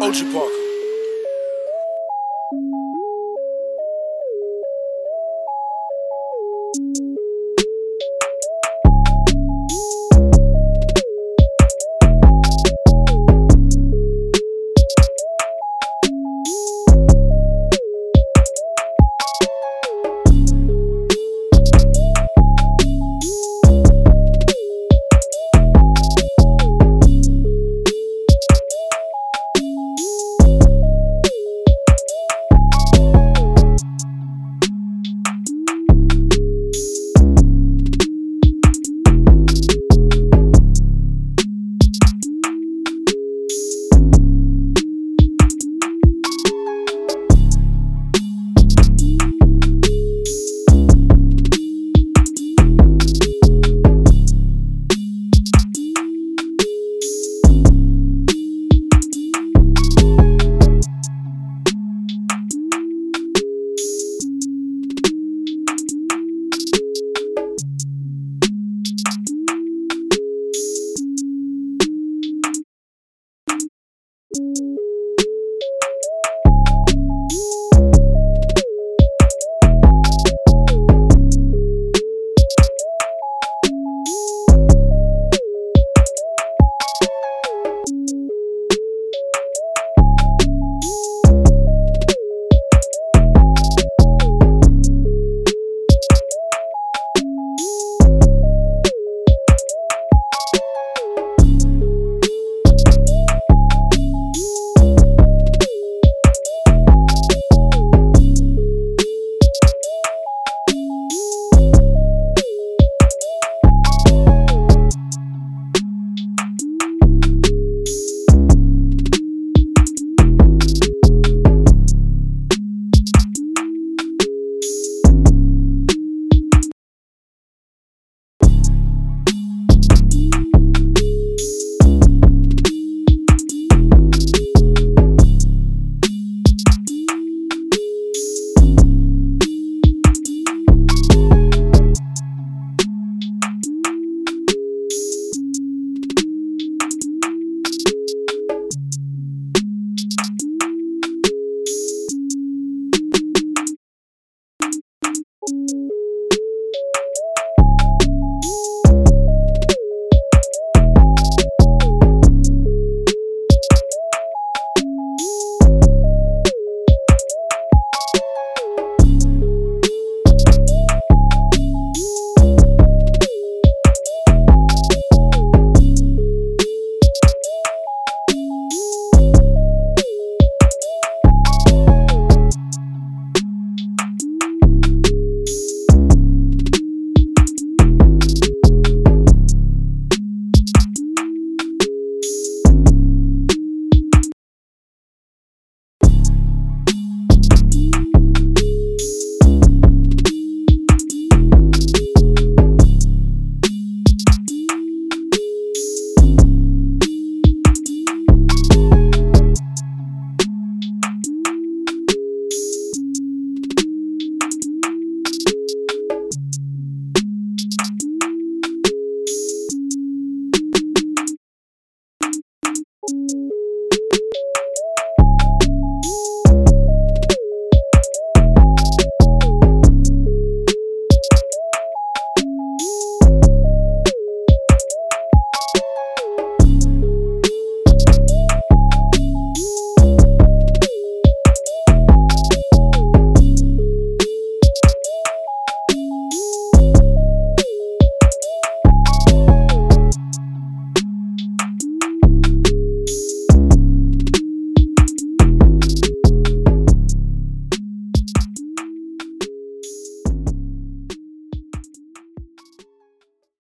OG Parker. you